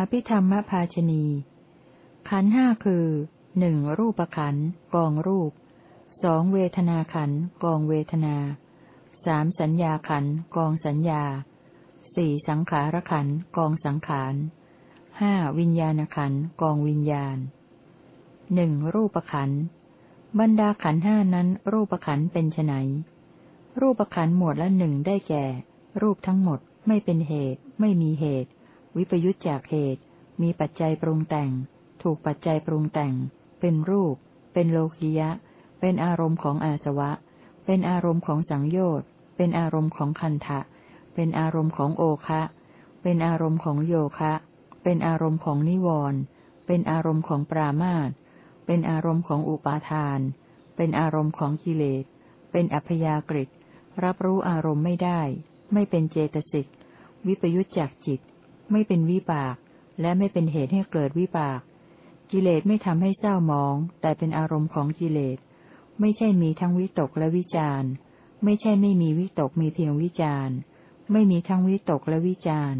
อภิธรรมภาชนี ขันห้าคือหนึ่งรูปขันกองรูปสองเวทนาขันกองเวทนาสามสัญญาขันกองสัญญาสี่สังขารขันกองสังขารห้าวิญญาณขันกองวิญญาณหนึ่งรูปขันบรรดาขันห้านั้นรูปขันเป็นไนรูปขันหมวดละหนึ่งได้แก่ รูปทั้งหมดไม่เป็นเหตุ ไม่มีเหตุ วิปยุตจากเหตุ มีปัจจัยปรุงแต่ง ถูกปัจจัยปรุงแต่ง เป็นรูป เป็นโลคิยะ เป็นอารมณ์ของอาสวะ เป็นอารมณ์ของสังโยชน์ เป็นอารมณ์ของคันทะ เป็นอารมณ์ของโอคะ เป็นอารมณ์ของโยคะ เป็นอารมณ์ของนิวรณ์เป็นอารมณ์ของปรามาตเป็นอารมณ์ของอุปาทาน เป็นอารมณ์ของกิเลส เป็นอัพยากฤิรับรู้อารมณ์ไม่ได้ ไม่เป็นเจตสิก วิปยุตจากจิต ไม่เป็นวิบาก และไม่เป็นเหตุให้เกิดวิบาก กิเลสไม่ทำให้เศร้ามอง แต่เป็นอารมณ์ของกิเลส ไม่ใช่มีทั้งวิตกและวิจารไม่ใช่ไม่มีวิตกมีเพียงวิจารไม่มีทั้งวิตกและวิจาร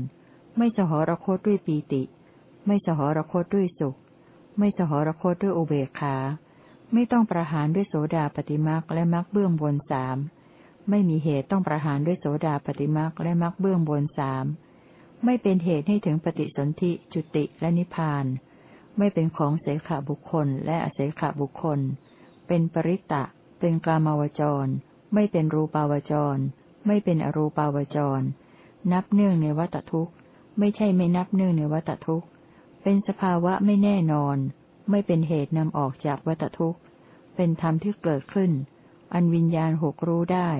ไม่สหรคตด้วยปีติ ไม่สหรคตด้วยสุข ไม่สหรคตด้วยอุเบกขา ไม่ต้องประหารด้วยโสดาปฏิมักและมักเบื้องบนสามไม่มีเหตุต้องประหารด้วยโสดาปฏิมักและมักเบื้องบนสาม ไม่เป็นเหตุให้ถึงปฏิสนธิจุติและนิพพาน ไม่เป็นของเสขบุคคลและอเสขบุคคล เป็นปริตตะ เป็นกามาวจร ไม่เป็นรูปาวจร ไม่เป็นอรูปาวจร นับเนื่องในวัตทุกข์ ไม่ใช่ไม่นับเนื่องในวัตทุกข์ เป็นสภาวะไม่แน่นอน ไม่เป็นเหตุนำออกจากวัตทุกข์ เป็นธรรมที่เกิดขึ้น อันวิญญาณหกรู้ได้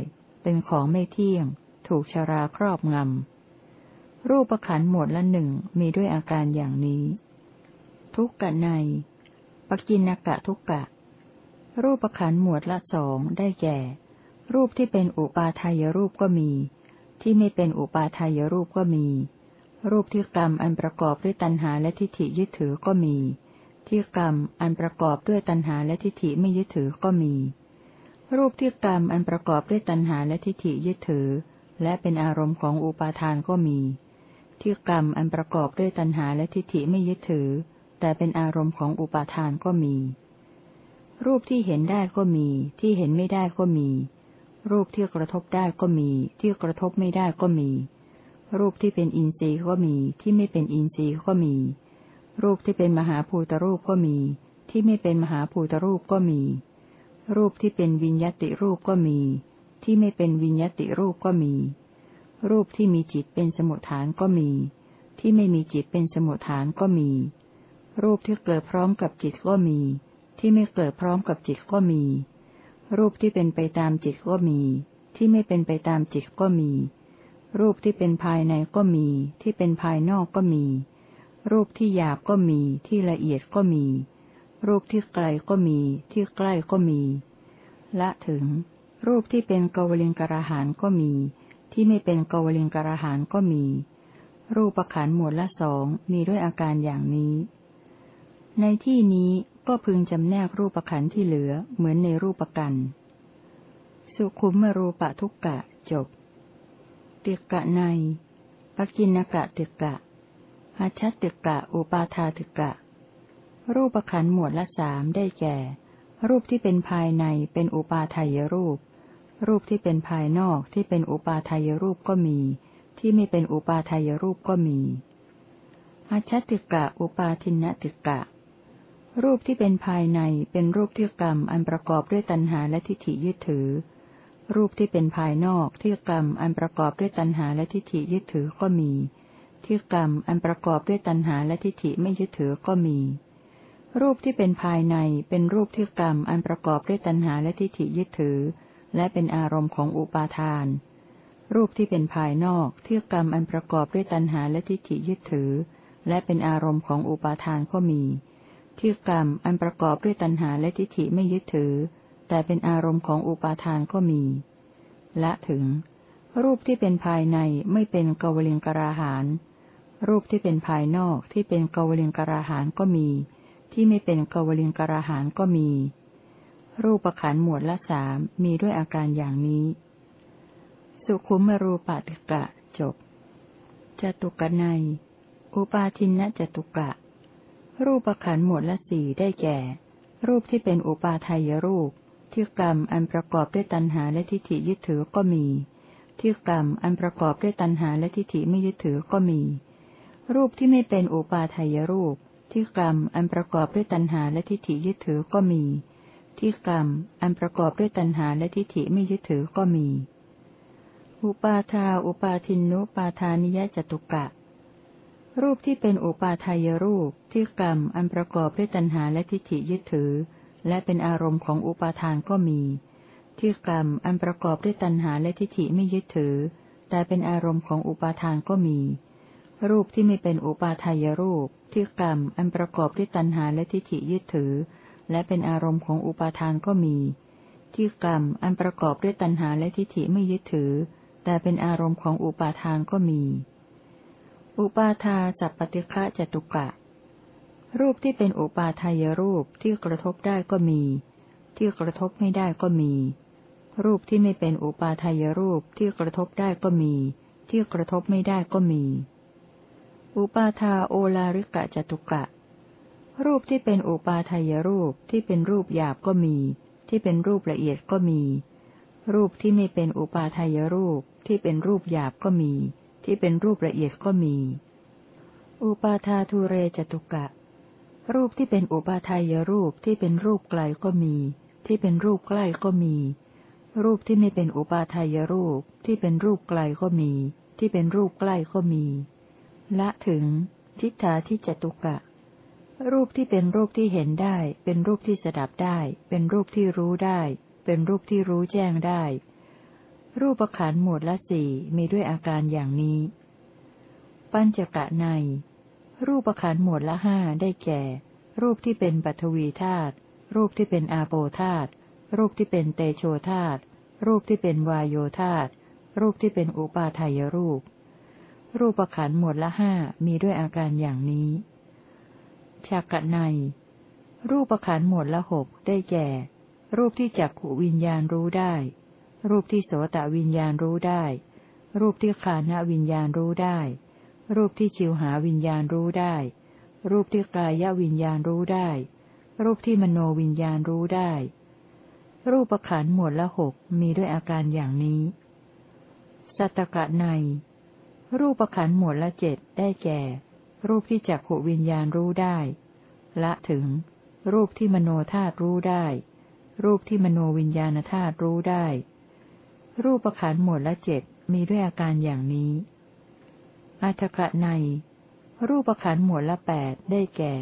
เป็นของไม่เที่ยง ถูกชราครอบงำ รูปขันหมวดละหนึ่งมีด้วยอาการอย่างนี้ ทุกกะในปกินกะทุกกะ รูปขันหมวดละสองได้แก่ รูปที่เป็นอุปาทายรูปก็มี ที่ไม่เป็นอุปาทายรูปก็มี รูปที่กรรมอันประกอบด้วยตัณหาและทิฏฐิยึดถือก็มี ที่กรรมอันประกอบด้วยตัณหาและทิฏฐิไม่ยึดถือก็มี รูปที่กรรมอันประกอบด้วยตัณหาและทิฏฐิยึดถือ และเป็นอารมณ์ของอุปาทานก็มี ที่กรรมอันประกอบด้วยตัณหาและทิฏฐิไม่ยึดถือ แต่เป็นอารมณ์ของอุปาทานก็มี รูปที่เห็นได้ก็มี ที่เห็นไม่ได้ก็มี รูปที่กระทบได้ก็มี ที่กระทบไม่ได้ก็มี รูปที่เป็นอินทรีย์ก็มี ที่ไม่เป็นอินทรีย์ก็มี รูปที่เป็นมหาภูตรูปก็มี ที่ไม่เป็นมหาภูตรูปก็มี รูปที่เป็นวิญญาติรูปก็มี ที่ไม่เป็นวิญญาติรูปก็มี รูปที่มีจิตเป็นสมุทฐานก็มี ที่ไม่มีจิตเป็นสมุทฐานก็มี รูปที่เกิดพร้อมกับจิตก็มี ที่ไม่เกิดพร้อมกับจิตก็มี รูปที่เป็นไปตามจิตก็มี ที่ไม่เป็นไปตามจิตก็มี รูปที่เป็นภายในก็มี ที่เป็นภายนอกก็มี รูปที่หยาบก็มี ที่ละเอียดก็มี รูปที่ไกลก็มี ที่ใกล้ก็มี ละถึง รูปที่เป็นกวลิงกระหานก็มี ที่ไม่เป็นกวลิงกระหานก็มี รูปขันหมวดละสองมีด้วยอาการอย่างนี้ ในที่นี้ก็พึงจำแนกรูปขันที่เหลือเหมือนในรูปกัน สุขุมมรูปะทุกกะจบเติกะในปกินกะเติกะหัชติกะ อุปาทาติกะ รูปขันหมวดละสามได้แก่ รูปที่เป็นภายในเป็นอุปาทายรูป รูปที่เป็นภายนอกที่เป็นอุปาทายรูปก็มี ที่ไม่เป็นอุปาทายรูปก็มีอาชติกะอุปาทินติกะ รูปที่เป็นภายในเป็นรูปที่กรรมอันประกอบด้วยตัณหาและทิฏฐิยึดถือ รูปที่เป็นภายนอกที่กรรมอันประกอบด้วยตัณหาและทิฏฐิยึดถือก็มี ที่กรรมอันประกอบด้วยตัณหาและทิฏฐิไม่ยึดถือก็มี รูปที่เป็นภายในเป็นรูปที่กรรมอันประกอบด้วยตัณหาและทิฏฐิยึดถือ และเป็นอารมณ์ของอุปาทาน รูปที่เป็นภายนอกเที่กรรมอันประกอบด้วยตัณหาและทิฏฐิยึดถือ และเป็นอารมณ์ของอุปาทานก็มี ที่กรรมอันประกอบด้วยตัณหาและทิฏฐิไม่ยึดถือ แต่เป็นอารมณ์ของอุปาทานก็มี ละถึง รูปที่เป็นภายในไม่เป็นกวลิงกราหานรูปที่เป็นภายนอกที่เป็นกวลิงกราหานก็มี ที่ไม่เป็นกวลิงกระหานก็มี รูปขันหมวดละสามมีด้วยอาการอย่างนี้ สุขุมรูปติกะจบจตุกนัย อุปาทินจตุกะ รูปขันหมวดละสี่ได้แก่ รูปที่เป็นอุปาทายรูป ที่กรรมอันประกอบด้วยตัณหาและทิฏฐิยึดถือก็มี ที่กรรมอันประกอบด้วยตัณหาและทิฏฐิไม่ยึดถือก็มี รูปที่ไม่เป็นอุปาทายรูป ที่กรรมอันประกอบด้วยตัณหาและทิฏฐิยึดถือก็มี ที่กรรม อันประกอบด้วยตัณหาและทิฏฐิไม่ยึดถือก็มี อุปาทา อุปาทินุปาทานิยจตุกะ รูปที่เป็นอุปาทายรูปที่กรรม อันประกอบด้วยตัณหาและทิฏฐิยึดถือ และเป็นอารมณ์ของอุปาทานก็มี ที่กรรม อันประกอบด้วยตัณหาและทิฏฐิไม่ยึดถือ แต่เป็นอารมณ์ของอุปาทานก็มี รูปที่ไม่เป็นอุปาทายรูปที่กรรม อันประกอบด้วยตัณหาและทิฏฐิยึดถือ และเป็นอารมณ์ของอุปาทานก็มี ที่กรรมอันประกอบด้วยตัณหาและทิฏฐิไม่ยึดถือ แต่เป็นอารมณ์ของอุปาทานก็มี อุปาทาสัพปติฆะจตุกะ รูปที่เป็นอุปาทายรูปที่กระทบได้ก็มี ที่กระทบไม่ได้ก็มี รูปที่ไม่เป็นอุปาทายรูปที่กระทบได้ก็มี ที่กระทบไม่ได้ก็มี อุปาทาโอลาริกะจตุกะ รูปที่เป็นอุปาทายรูปที่เป็นรูปหยาบก็มี ที่เป็นรูปละเอียดก็มี รูปที่ไม่เป็นอุปาทายรูปที่เป็นรูปหยาบก็มี ที่เป็นรูปละเอียดก็มี อุปาทาทุเรจตุกะ รูปที่เป็นอุปาทายรูปที่เป็นรูปไกลก็มี ที่เป็นรูปใกล้ก็มี รูปที่ไม่เป็นอุปาทายรูปที่เป็นรูปไกลก็มี ที่เป็นรูปใกล้ก็มี ละถึงทิฏฐาที่จตุกะ รูปที่เป็นรูปที่เห็นได้ เป็นรูปที่สดับได้ เป็นรูปที่รู้ได้ เป็นรูปที่รู้แจ้งได้ รูปขันหมวดละสี่มีด้วยอาการอย่างนี้ ปัญจกะใน รูปขันหมวดละห้าได้แก่ รูปที่เป็นปัทวีธาตุรูปที่เป็นอาโปธาตุรูปที่เป็นเตโชธาตุรูปที่เป็นวายโยธาตุรูปที่เป็นอุปาทายรูป รูปขันหมวดละห้ามีด้วยอาการอย่างนี้ ชักกะในรูปขันหมวดละหกได้แก่ รูปที่จักขวิญญาณรู้ได้ รูปที่โสตวิญญาณรู้ได้ รูปที่ขานวิญญาณรู้ได้ รูปที่ชิวหาวิญญาณรู้ได้ รูปที่กายวิญญาณรู้ได้ รูปที่มโนวิญญาณรู้ได้ รูปขันหมวดละหกมีด้วยอาการอย่างนี้ สัตตกะในรูปขันหมวดละเจ็ดได้แก่ รูปที่จักขวิญญาณรู้ได้ ละถึง รูปที่มโนธาตรู้ได้ รูปที่มโนวิญญาณธาตรู้ได้ รูปขันหมวดละเจ็ดมีด้วยอาการอย่างนี้ อัตถะใน รูปขันหมวดละแปดได้แก่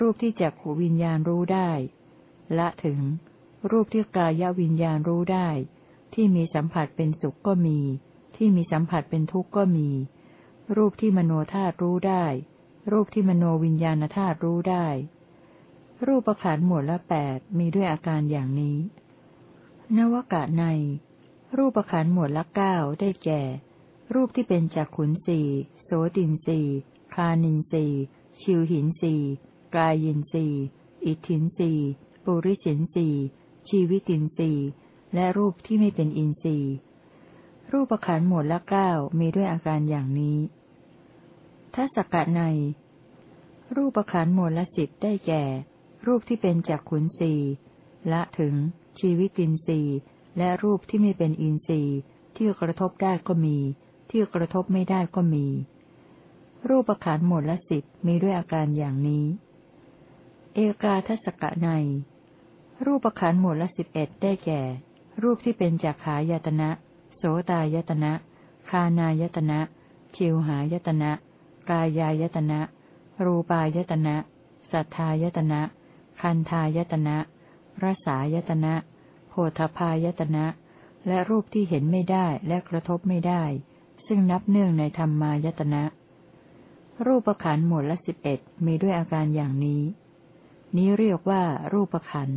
รูปที่จักขวิญญาณรู้ได้ ละถึง รูปที่กายวิญญาณรู้ได้ ที่มีสัมผัสเป็นสุขก็มี ที่มีสัมผัสเป็นทุกข์ก็มี รูปที่มโนธาตุรู้ได้ รูปที่มโนวิญญาณธาตุรู้ได้ รูปขันหมวดละแปดมีด้วยอาการอย่างนี้ นวกะใน รูปขันหมวดละเก้าได้แก่ รูปที่เป็นจากขุนสีโสตินสีคานินสีชิวหินสีกายินสีอิทินสีปุริสินสีชีวิตินสีและรูปที่ไม่เป็นอินทรีย์ รูปขันหมวดละเก้ามีด้วยอาการอย่างนี้ทัศกะใน รูปขันหมวดละสิบได้แก่ รูปที่เป็นจากขุนสีละถึง ชีวิตินทรีย์และรูปที่ไม่เป็นอินทรีย์ที่กระทบได้ก็มี ที่กระทบไม่ได้ก็มี รูปขันหมดละสิบมีด้วยอาการอย่างนี้ เอกาทศกะใน รูปขันหมดละสิบเอ็ดได้แก่ รูปที่เป็นจากขายตนะ ตายตนะ คานายตนะ ชิวหายตนะ กายายตนะ รูปายตนะ สัทธายตนะ คันทายตนะ รสายตนะ โพธพายตนะ และรูปที่เห็นไม่ได้และกระทบไม่ได้ ซึ่งนับเนื่องในธรรมายตนะ รูปขันหมวดละสิบเอ็ดมีด้วยอาการอย่างนี้ นี้เรียกว่ารูปขัน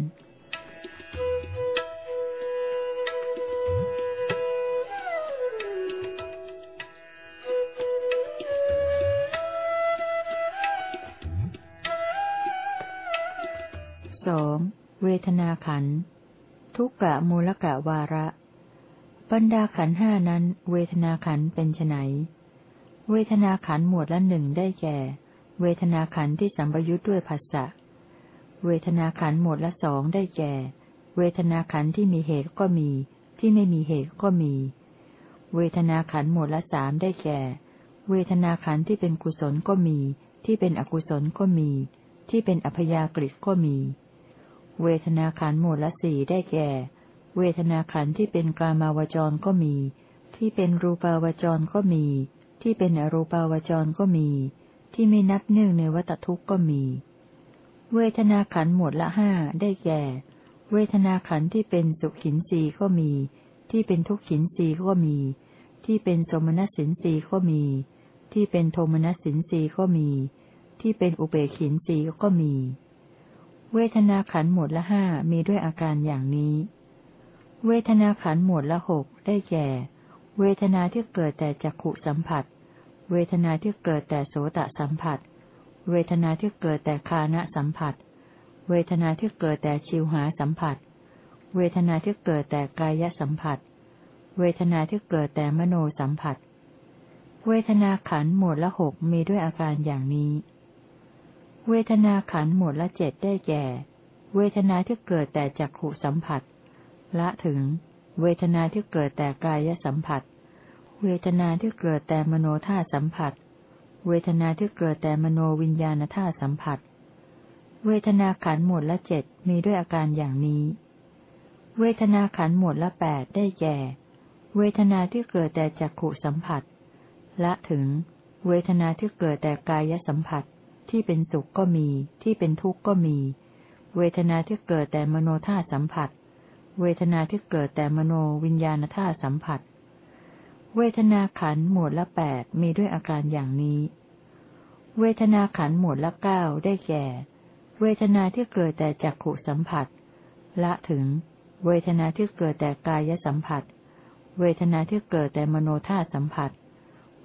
สองเวทนาขัน ทุกกะมูลกะวาระ บรรดาขันห้านั้น เวทนาขันเป็นไนเวทนาขันหมวดละหนึ่งได้แก่ เวทนาขันที่สัมปยุทธ์ด้วยภาษะเวทนาขันหมวดละสองได้แก่ เวทนาขันที่มีเหตุก็มี ที่ไม่มีเหตุก็มี เวทนาขันหมวดละสามได้แก่ เวทนาขันที่เป็นกุศลก็มี ที่เป็นอกุศลก็มี ที่เป็นอัพยากฤิก็มี เวทนาขันหมวดละสี่ได้แก่ เวทนาขันที่เป็นกลามาวจรก็มี ที่เป็นรูปาวจรก็มี ที่เป็นอรูปาวจรก็มี ที่ไม่นับเนื่องในวัตทุกข์ก็มี เวทนาขันหมวดละห้าได้แก่ เวทนาขันที่เป็นสุขินสีก็มี ที่เป็นทุกขินสีก็มี ที่เป็นสมณสินสีก็มี ที่เป็นโทมนัสินสีก็มี ที่เป็นอุเบกขินสีก็มี เวทนาขันหมวดละห้ามีด้วยอาการอย่างนี้ เวทนาขันหมวดละหกได้แก่ เวทนาที่เกิดแต่จักขุสัมผัส เวทนาที่เกิดแต่โสตสัมผัส เวทนาที่เกิดแต่คานะสัมผัส เวทนาที่เกิดแต่ชิวหาสัมผัส เวทนาที่เกิดแต่กายสัมผัส เวทนาที่เกิดแต่มโนสัมผัส เวทนาขันหมวดละหกมีด้วยอาการอย่างนี้ เวทนาขันหมวดละเจ็ดได้แก่ เวทนาที่เกิดแต่จักขุสัมผัส ละถึง เวทนาที่เกิดแต่กายสัมผัส เวทนาที่เกิดแต่มโนธาสัมผัส เวทนาที่เกิดแต่มโนวิญญาณธาสัมผัส เวทนาขันหมวดละเจ็ดมีด้วยอาการอย่างนี้ เวทนาขันหมวดละแปดได้แก่ เวทนาที่เกิดแต่จักขุสัมผัส ละถึง เวทนาที่เกิดแต่กายสัมผัส ที่เป็นสุขก็มี ที่เป็นทุกข์ก็มี เวทนาที่เกิดแต่มโนธาสัมผัส เวทนาที่เกิดแต่มโนวิญญาณธาสัมผัส เวทนาขันหมวดละแปดมีด้วยอาการอย่างนี้ เวทนาขันหมวดละเก้าได้แก่ เวทนาที่เกิดแต่จักขุสัมผัส ละถึง เวทนาที่เกิดแต่กายสัมผัส เวทนาที่เกิดแต่มโนธาสัมผัส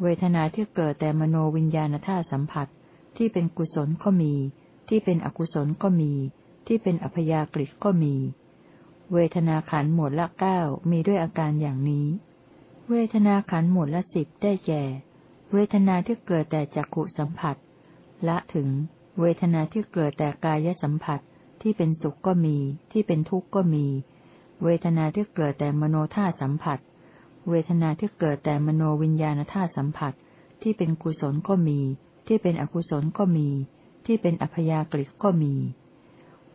เวทนาที่เกิดแต่มโนวิญญาณธาสัมผัส ที่เป็นกุศลก็มี ที่เป็นอกุศลก็มี ที่เป็นอัพยากฤิก็มี เวทนาขันหมวดละเก้ามีด้วยอาการอย่างนี้ เวทนาขันหมวดละสิบได้แก่เวทนาที่เกิดแต่จักขุสัมผัส ละถึง เวทนาที่เกิดแต่กายสัมผัสที่เป็นสุขก็มี ที่เป็นทุกข์ก็มี เวทนาที่เกิดแต่มโนธาสัมผัส เวทนาที่เกิดแต่มโนวิญญาณธาสัมผัส ที่เป็นกุศลก็มี ที่เป็นอกุศลก็มี ที่เป็นอัพยากฤิก็มี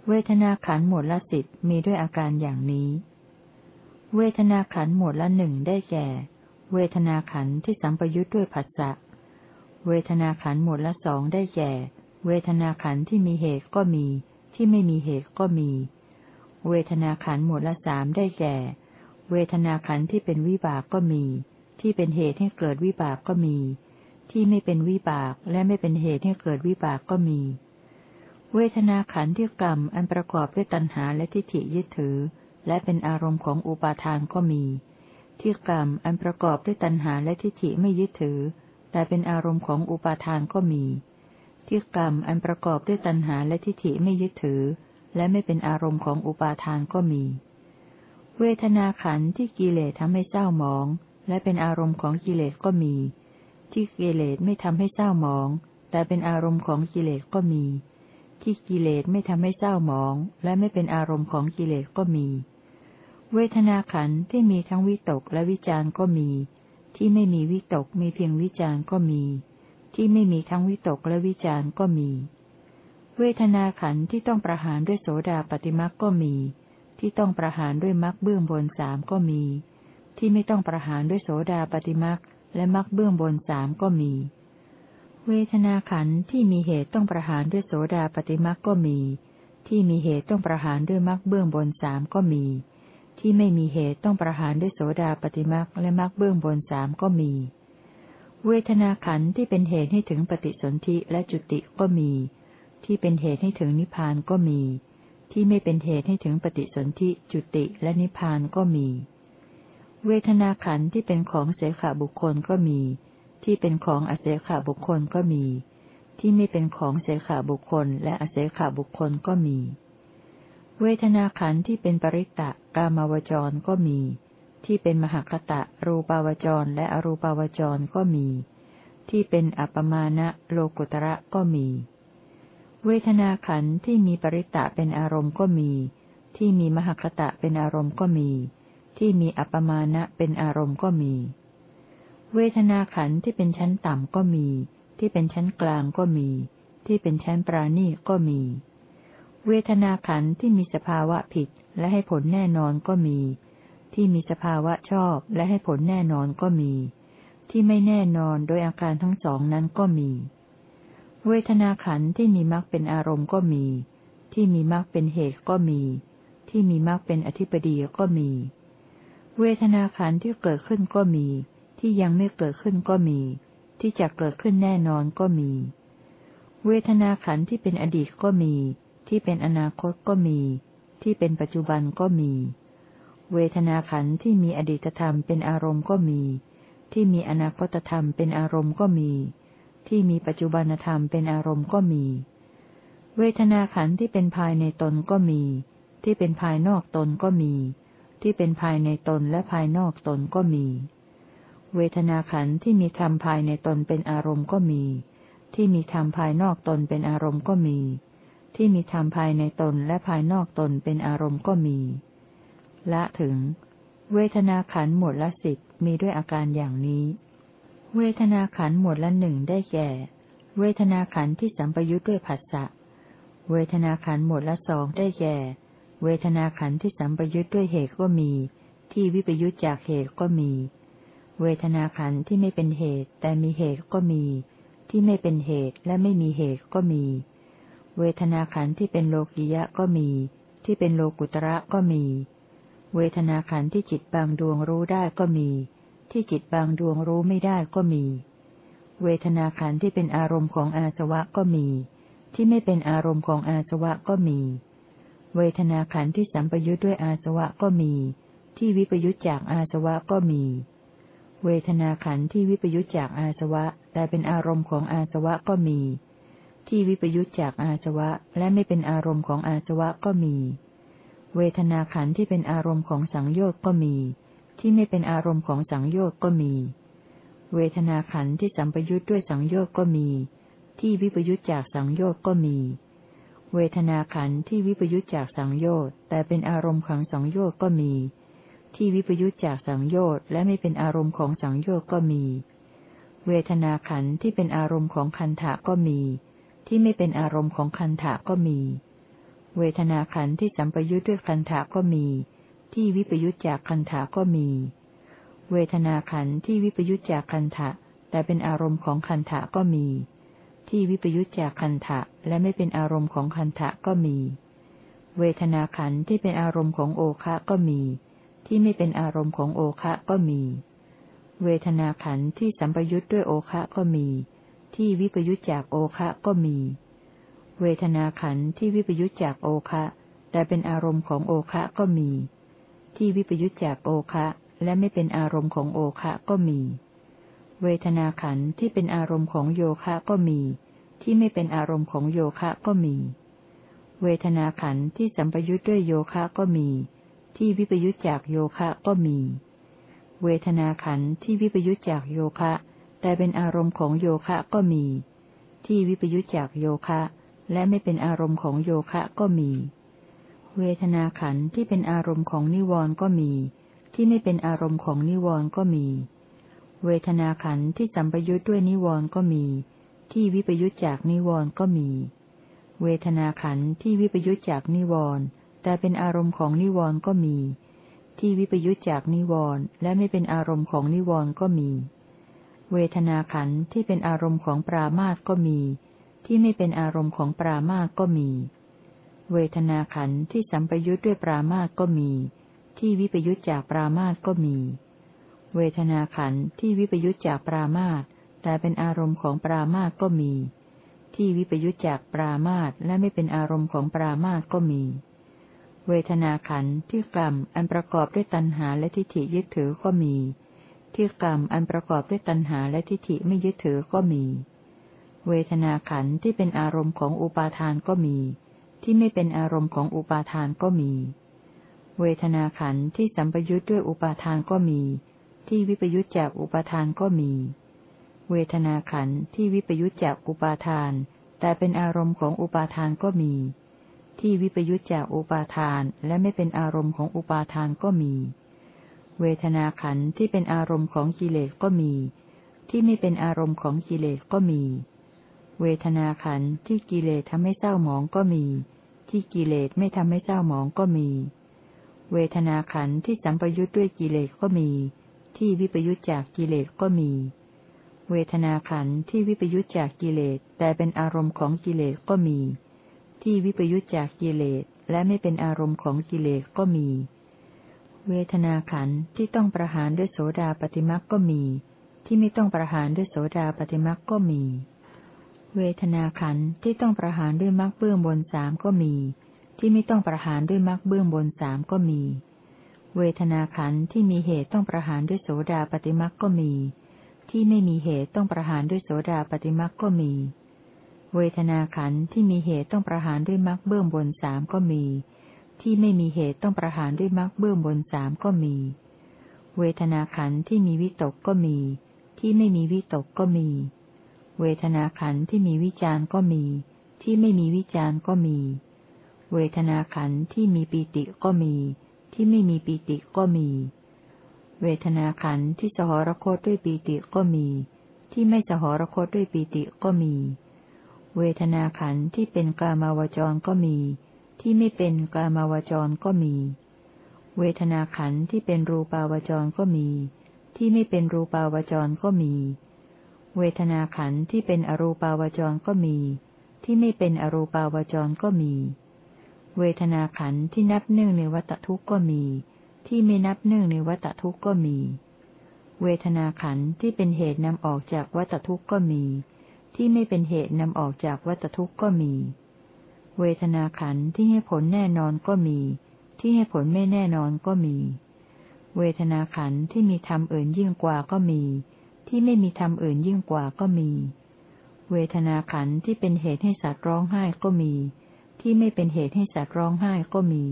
เวทนาขันหมวดละสิบมีด้วยอาการอย่างนี้ เวทนาขันหมวดละหนึ่งได้แก่ เวทนาขันที่สัมปยุทธ์ด้วยผัสสะเวทนาขันหมวดละสองได้แก่ เวทนาขันที่มีเหตุก็มี ที่ไม่มีเหตุก็มี เวทนาขันหมวดละสามได้แก่ เวทนาขันที่เป็นวิบากก็มี ที่เป็นเหตุให้เกิดวิบากก็มี ที่ไม่เป็นวิบากและไม่เป็นเหตุให้เกิดวิบากก็มี เวทนาขันธ์ที่กรรมอันประกอบด้วยตัณหาและทิฏฐิยึดถือ และเป็นอารมณ์ของอุปาทานก็มี ที่กรรมอันประกอบด้วยตัณหาและทิฏฐิไม่ยึดถือ แต่เป็นอารมณ์ของอุปาทานก็มี ที่กรรมอันประกอบด้วยตัณหาและทิฏฐิไม่ยึดถือ และไม่เป็นอารมณ์ของอุปาทานก็มี เวทนาขันธ์ที่กิเลสทำให้เศร้าหมอง และเป็นอารมณ์ของกิเลสก็มี ที่กิเลสไม่ทำให้เศร้าหมอง แต่เป็นอารมณ์ของกิเลสก็มี ที่กิเลสไม่ทำให้เศร้าหมอง และไม่เป็นอารมณ์ของกิเลสก็มี เวทนาขันธ์ที่มีทั้งวิตกและวิจารก็มี ที่ไม่มีวิตกมีเพียงวิจารก็มี ที่ไม่มีทั้งวิตกและวิจารก็มี เวทนาขันธ์ที่ต้องประหารด้วยโสดาปฏิมักก็มี ที่ต้องประหารด้วยมักเบื้องบนสามก็มีที่ไม่ต้องประหารด้วยโสดาปฏิมัก และมักเบื้องบนสามก็มี เวทนาขันธ์ที่มีเหตุต้องประหารด้วยโสดาปฏิมักก็มี ที่มีเหตุต้องประหารด้วยมักเบื้องบนสามก็มี ที่ไม่มีเหตุต้องประหารด้วยโสดาปฏิมักและมักเบื้องบนสามก็มี เวทนาขันธ์ที่เป็นเหตุให้ถึงปฏิสนธิและจุติก็มี ที่เป็นเหตุให้ถึงนิพพานก็มี ที่ไม่เป็นเหตุให้ถึงปฏิสนธิจุติและนิพพานก็มี เวทนาขันธ์ที่เป็นของเสขบุคคลก็มี ที่เป็นของอเสขาบุคคลก็มี ที่ไม่เป็นของเสขาบุคคล และอเสขาบุคคลก็มี เวทนาขันธ์ที่เป็นปริตตะกามาวจรก็มี ที่เป็นมหคตะรูปาวจรและอรูปาวจรก็มีทที่เป็นอัปมาณะโลกุตระก็มี เวทนาขันธ์ที่มีปริตะเป็นอารมณ์ก็มี ที่มีมหคตะเป็นอารมณ์ก็มี ที่มีอัปมาณะเป็นอารมณ์ก็มี เวทนาขันธ์ที่เป็นชั้นต่ำก็มี ที่เป็นชั้นกลางก็มี ที่เป็นชั้นปราณีก็มี เวทนาขันธ์ที่มีสภาวะผิดและให้ผลแน่นอนก็มี ที่มีสภาวะชอบและให้ผลแน่นอนก็มี ที่ไม่แน่นอนโดยอาการทั้งสองนั้นก็มี เวทนาขันธ์ที่มีมรรคเป็นอารมณ์ก็มี ที่มีมรรคเป็นเหตุก็มี ที่มีมรรคเป็นอธิปดีก็มี เวทนาขันธ์ที่เกิดขึ้นก็มี ที่ยังไม่เกิดขึ้นก็มี ที่จะเกิดขึ้นแน่นอนก็มี เวทนาขันธ์ที่เป็นอดีตก็มี ที่เป็นอนาคตก็มี ที่เป็นปัจจุบันก็มี เวทนาขันธ์ที่มีอดีตธรรมเป็นอารมณ์ก็มี ที่มีอนาคตธรรมเป็นอารมณ์ก็มี ที่มีปัจจุบันธรรมเป็นอารมณ์ก็มี เวทนาขันธ์ที่เป็นภายในตนก็มี ที่เป็นภายนอกตนก็มี ที่เป็นภายในตนและภายนอกตนก็มี เวทนาขันธ์ที่มีธรรมภายในตนเป็นอารมณ์ก็มี ที่มีธรรมภายนอกตนเป็นอารมณ์ก็มี ที่มีธรรมภายในตนและภายนอกตนเป็นอารมณ์ก็มี ละถึง เวทนาขันธ์หมดละสิบมีด้วยอาการอย่างนี้ เวทนาขันหมวดละหนึ่งได้แก่ เวทนาขันที่สัมปยุทธ์ด้วยผัสสะ เวทนาขันหมวดละสองได้แก่ เวทนาขันธ์ที่สัมปยุทธ์ด้วยเหตุก็มี ที่วิปยุทธ์จากเหตุก็มี เวทนาขันธ์ที่ไม่เป็นเหตุ แต่มีเหตุก็มี ที่ไม่เป็นเหตุและไม่มีเหตุก็มี เวทนาขันธ์ที่เป็นโลกิยะก็มี ที่เป็นโลกุตระก็มี เวทนาขันธ์ที่จิตบางดวงรู้ได้ก็มี ที่จิตบางดวงรู้ไม่ได้ก็มี เวทนาขันธ์ที่เป็นอารมณ์ของอาสวะก็มี ที่ไม่เป็นอารมณ์ของอาสวะก็มี เวทนาขันธ์ที่สัมปยุทธ์ด้วยอาสวะก็มี ที่วิปยุทธจากอาสวะก็มี เวทนาขันธ์ที่วิปยุทธจากอาสวะ แต่เป็นอารมณ์ของอาสวะก็มี ที่วิปยุทธจากอาสวะและไม่เป็นอารมณ์ของอาสวะก็มี เวทนาขันธ์ที่เป็นอารมณ์ของสังโยชน์ก็มี ที่ไม่เป็นอารมณ์ของสังโยชน์ก็มี เวทนาขันธ์ที่สัมปยุทธ์ด้วยสังโยชน์ก็มี ที่วิปยุทธจากสังโยชน์ก็มี เวทนาขันธ์ที่วิปยุทธจากสังโยชน์แต่เป็นอารมณ์ของสังโยชน์ก็มี ที่วิปยุทธจากสังโยชน์และไม่เป็นอารมณ์ของสังโยชน์ก็มี เวทนาขันธ์ที่เป็นอารมณ์ของคันถะก็มี ที่ไม่เป็นอารมณ์ของคันถะก็มี เวทนาขันธ์ที่สัมปยุทธ์ด้วยคันถาก็มี ที่วิปยุทธจากคันถาก็มี เวทนาขันธ์ที่วิปยุทธจากคันถะแต่เป็นอารมณ์ของคันถะก็มี ที่วิปยุทธจากคันถะและไม่เป็นอารมณ์ของคันถะก็มี เวทนาขันที่เป็นอารมณ์ของโอคะก็มี ที่ไม่เป็นอารมณ์ของโอคะก็มี เวทนาขันที่สัมปยุทธ์ด้วยโอคะก็มี ที่วิปยุทธจากโอคะก็มี เวทนาขันที่วิปยุจจากโอคะแต่เป็นอารมณ์ของโอคะก็มี ที่วิปยุจจากโอคะและไม่เป็นอารมณ์ของโอคะก็มี เวทนาขันธ์ที่เป็นอารมณ์ของโยคะก็มี ที่ไม่เป็นอารมณ์ของโยคะก็มี เวทนาขันธ์ที่สัมปยุจด้วยโยคะก็มี ที่วิปยุจจากโยคะก็มี เวทนาขันธ์ที่วิปยุจจากโยคะ แต่เป็นอารมณ์ของโยคะก็มี ที่วิปยุจจากโยคะ และไม่เป็นอารมณ์ของโยคะก็มี เวทนาขันธ์ที่เป็นอารมณ์ของนิวรณ์ก็มี ที่ไม่เป็นอารมณ์ของนิวรณ์ก็มี เวทนาขันธ์ที่สัมปยุทธ์ด้วยนิวรณ์ก็มี ที่วิปยุทธจากนิวรณ์ก็มี เวทนาขันธ์ที่วิปยุทธจากนิวรณ์แต่เป็นอารมณ์ของนิวรณ์ก็มี ที่วิปยุทธจากนิวรณ์และไม่เป็นอารมณ์ของนิวรณ์ก็มี เวทนาขันธ์ที่เป็นอารมณ์ของปรามาสก็มี ที่ไม่เป็นอารมณ์ของปรามาสก็มี เวทนาขันธ์ที่สัมปยุทธ์ด้วยปรามาสก็มี ที่วิปยุทธจากปรามาสก็มี เวทนาขันธ์ที่วิปยุทธจากปรามาตแต่เป็นอารมณ์ของปรามาก็มี ที่วิปยุทธจากปรามาตและไม่เป็นอารมณ์ของปรามาก็มี เวทนาขันธ์ที่กรรมอันประกอบด้วยตัณหาและทิฏฐิยึดถือก็มี ที่กรรมอันประกอบด้วยตัณหาและทิฏฐิไม่ยึดถือก็มี เวทนาขันธ์ที่เป็นอารมณ์ของอุปาทานก็มี ที่ไม่เป็นอารมณ์ของอุปาทานก็มี เวทนาขันธ์ที่สัมปยุทธ์ด้วยอุปาทานก็มี ที่วิปยุทธจากอุปาทานก็มี เวทนาขันธ์ที่วิปยุจจากอุปาทาน แต่เป็นอารมณ์ของอุปาทานก็มี ที่วิปยุจจากอุปาทานและไม่เป็นอารมณ์ของอุปาทานก็มี เวทนาขันธ์ที่เป็นอารมณ์ของกิเลสก็มี ที่ไม่เป็นอารมณ์ของกิเลสก็มี เวทนาขันธ์ที่กิเลสทำให้เศร้าหมองก็มี ที่กิเลสไม่ทำให้เศร้าหมองก็มี เวทนาขันธ์ที่สัมปยุทธ์ด้วยกิเลสก็มี ที่วิปยุจจากกิเลสก็มี เวทนาขันธ์ที่วิปยุจจากกิเลสแต่เป็นอารมณ์ของกิเลสก็มี ที่วิปยุจจากกิเลสและไม่เป็นอารมณ์ของกิเลสก็มี เวทนาขันธ์ที่ต้องประหารด้วยโสดาปฏิมักก็มี ที่ไม่ต้องประหารด้วยโสดาปฏิมักก็มี เวทนาขันธ์ที่ต้องประหารด้วยมักเบื้องบนสามก็มี ที่ไม่ต้องประหารด้วยมักเบื้องบนสามก็มี เวทนาขันธ์ที่มีเหตุต้องประหารด้วยโสดาปฏิมักก็มี ที่ไม่มีเหตุต้องประหารด้วยโสดาปฏิมักก็มี เวทนาขันธ์ที่มีเหตุต้องประหารด้วยมักเบื้องบนสามก็มี ที่ไม่มีเหตุต้องประหารด้วยมักเบื้องบนสามก็มี เวทนาขันธ์ที่มีวิตกก็มี ที่ไม่มีวิตกก็มี เวทนาขันธ์ที่มีวิจารก็มี ที่ไม่มีวิจารก็มี เวทนาขันธ์ที่มีปีติก็มี ที่ไม่มีปีติก็มี เวทนาขันธ์ที่สหรคตด้วยปีติก็มี ที่ไม่สหรคตด้วยปีติก็มี เวทนาขันธ์ที่เป็นกามาวจรก็มี ที่ไม่เป็นกามาวจรก็มี เวทนาขันธ์ที่เป็นรูปาวจรก็มี ที่ไม่เป็นรูปาวจรก็มี เวทนาขันธ์ที่เป็นอรูปาวจรก็มี ที่ไม่เป็นอรูปาวจรก็มี เวทนาขันธ์ที่นับหนึ่งในวัตทุกข์ก็มี ที่ไม่นับเนื่องในวัตทุกข์ก็มี เวทนาขันธ์ที่เป็นเหตุนำออกจากวัตทุกข์ก็มี ที่ไม่เป็นเหตุนำออกจากวัตทุกข์ก็มี เวทนาขันธ์ที่ให้ผลแน่นอนก็มี ที่ให้ผลไม่แน่นอนก็มี เวทนาขันธ์ที่มีธรรมอื่นยิ่งกว่าก็มี ที่ไม่มีธรรมอื่นยิ่งกว่าก็มี เวทนาขันธ์ที่เป็นเหตุให้สัตว์ร้องไห้ก็มี ที่ไม่เป็นเหตุให้สัตว์ร้องไห้ก็มี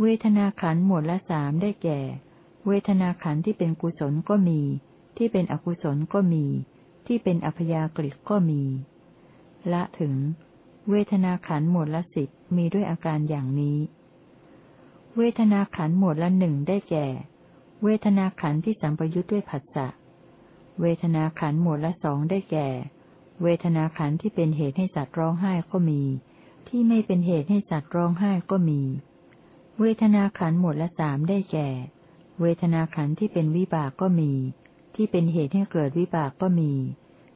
เวทนาขันหมวดละสามได้แก่ เวทนาขันที่เป็นกุศลก็มี ที่เป็นอกุศลก็มี ที่เป็นอัพยากฤิก็มี ละถึง เวทนาขันหมวดละสิบมีด้วยอาการอย่างนี้ เวทนาขันหมวดละหนึ่งได้แก่ เวทนาขันที่สัมปยุทธ์ด้วยผัสสะเวทนาขันหมวดละสองได้แก่ เวทนาขันที่เป็นเหตุให้สัตว์ร้องไห้ก็มี ที่ไม่เป็นเหตุให้สัตว์ร้องไห้ก็มี เวทนาขันหมดละสามได้แก่ เวทนาขันที่เป็นวิบากก็มี ที่เป็นเหตุให้เกิดวิบากก็มี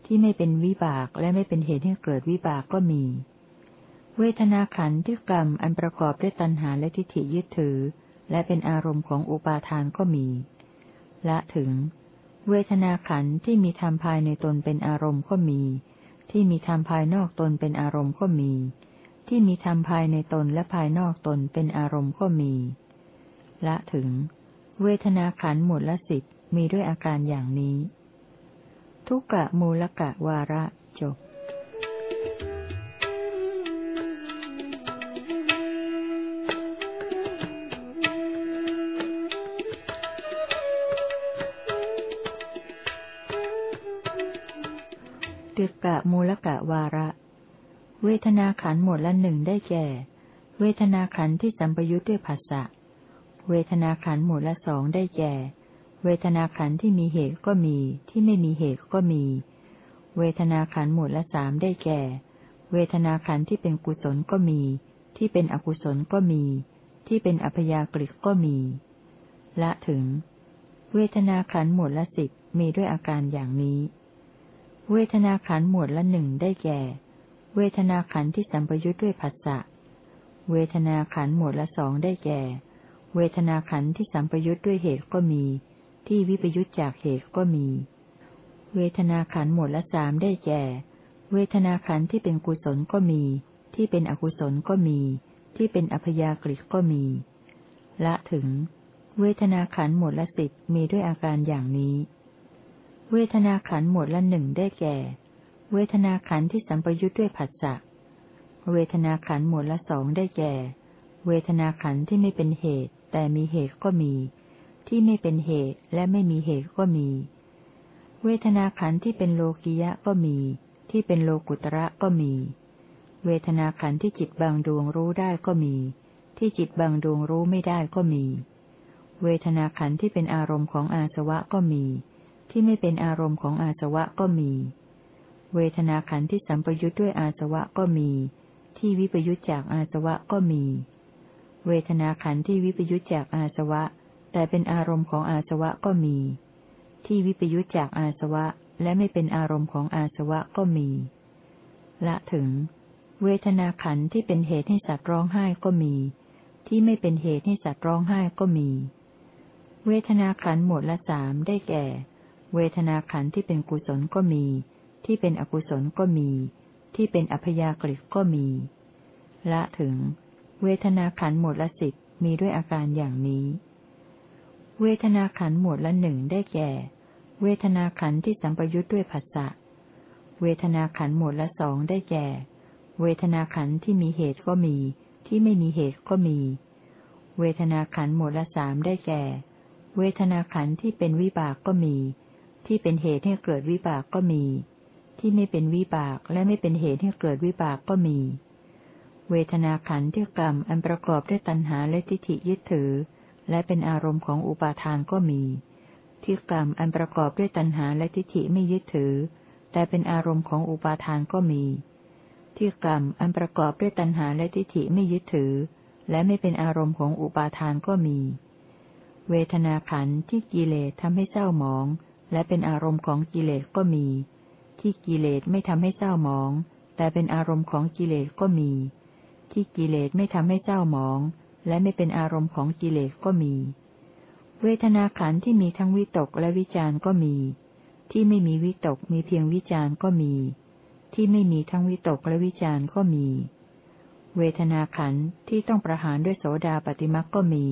ที่ไม่เป็นวิบากและไม่เป็นเหตุให้เกิดวิบากก็มี เวทนาขันที่กรรมอันประกอบด้วยตัณหาและทิฏฐิยึดถือ และเป็นอารมณ์ของอุปาทานก็มีละถึง เวทนาขันที่มีธรรมภายในตนเป็นอารมณ์ก็มี ที่มีธรรมภายนอกตนเป็นอารมณ์ก็มี ที่มีธรรมภายในตนและภายนอกตนเป็นอารมณ์ก็มี ละถึง เวทนาขันหมดละสิบมีด้วยอาการอย่างนี้ ทุกกะมูลกะวาระจบตึกกะมูลกะวาระ เวทนาขันหมวดละหนึ่งได้แก่ เวทนาขันที่สัมปยุทธ์ด้วยภาษะเวทนาขันหมวดละสองได้แก่ เวทนาขันที่มีเหตุก็มี ที่ไม่มีเหตุก็มี เวทนาขันหมวดละสามได้แก่ เวทนาขันที่เป็นกุศลก็มี ที่เป็นอกุศลก็มี ที่เป็นอัพยากฤิก็มี ละถึง เวทนาขันหมวดละสิบมีด้วยอาการอย่างนี้ เวทนาขันหมวดละหนึ่งได้แก่ เวทนาขันธ์ที่สัมปยุทธ์ด้วยผัสสะ เวทนาขันธ์หมวดละสองได้แก่ เวทนาขันธ์ที่สัมปยุทธ์ด้วยเหตุก็มี ที่วิปยุทธจากเหตุก็มี เวทนาขันธ์หมวดละสามได้แก่ เวทนาขันธ์ที่เป็นกุศลก็มี ที่เป็นอกุศลก็มี ที่เป็นอัพยากฤิก็มี ละถึง เวทนาขันธ์หมวดละสิบมีด้วยอาการอย่างนี้ เวทนาขันธ์หมวดละหนึ่งได้แก่ เวทนาขันธ์ที่สัมปยุทธ์ด้วยผัสสะ เวทนาขันธ์หมวดละสองได้แก่ เวทนาขันธ์ที่ไม่เป็นเหตุ แต่มีเหตุก็มี ที่ไม่เป็นเหตุและไม่มีเหตุก็มี เวทนาขันธ์ที่เป็นโลกิยะก็มี ที่เป็นโลกุตระก็มี เวทนาขันธ์ที่จิตบางดวงรู้ได้ก็มี ที่จิตบางดวงรู้ไม่ได้ก็มี เวทนาขันธ์ที่เป็นอารมณ์ของอาสวะก็มี ที่ไม่เป็นอารมณ์ของอาสวะก็มี เวทนาขันธ์ที่สัมปยุทธ์ด้วยอาสวะก็มี ที่วิปยุทธจากอาสวะก็มี เวทนาขันธ์ที่วิปยุทธจากอาสวะ แต่เป็นอารมณ์ของอาสวะก็มี ที่วิปยุจจากอาสวะและไม่เป็นอารมณ์ของอาสวะก็มี ละถึง เวทนาขันธ์ที่เป็นเหตุให้สัตว์ร้องไห้ก็มี ที่ไม่เป็นเหตุให้สัตว์ร้องไห้ก็มี เวทนาขันธ์หมวดละสามได้แก่ เวทนาขันธ์ที่เป็นกุศลก็มี ที่เป็นอกุศลก็มี ที่เป็นอัพยากฤิก็มี ละถึง เวทนาขันหมวดละสิบมีด้วยอาการอย่างนี้ เวทนาขันหมวดละหนึ่งได้แก่ เวทนาขันที่สัมปยุทธ์ด้วยผัสสะเวทนาขันหมวดละสองได้แก่ เวทนาขันที่มีเหตุก็มี ที่ไม่มีเหตุก็มี เวทนาขันหมวดละสามได้แก่ เวทนาขันที่เป็นวิบากก็มี ที่เป็นเหตุให้เกิดวิบากก็มี ที่ไม่เป็นวิบากและไม่เป็นเหตุให้เกิดวิบากก็มี เวทนาขันธ์ที่กรรมอันประกอบด้วยตัณหาและทิฏฐิยึดถือ และเป็นอารมณ์ของอุปาทานก็มี ที่กรรมอันประกอบด้วยตัณหาและทิฏฐิไม่ยึดถือ แต่เป็นอารมณ์ของอุปาทานก็มี ที่กรรมอันประกอบด้วยตัณหาและทิฏฐิไม่ยึดถือ และไม่เป็นอารมณ์ของอุปาทานก็มี เวทนาขันธ์ที่กิเลสทำให้เศร้าหมอง และเป็นอารมณ์ของกิเลสก็มี ที่กิเลสไม่ทำให้เศร้าหมอง แต่เป็นอารมณ์ของกิเลสก็มี ที่กิเลสไม่ทำให้เศร้าหมอง และไม่เป็นอารมณ์ของกิเลสก็มี เวทนาขันธ์ที่มีทั้งวิตกและวิจารณ์ก็มี ที่ไม่มีวิตกมีเพียงวิจารณ์ก็มี ที่ไม่มีทั้งวิตกและวิจารณ์ก็มี เวทนาขันธ์ที่ต้องประหารด้วยโสดาปฏิมักก็มี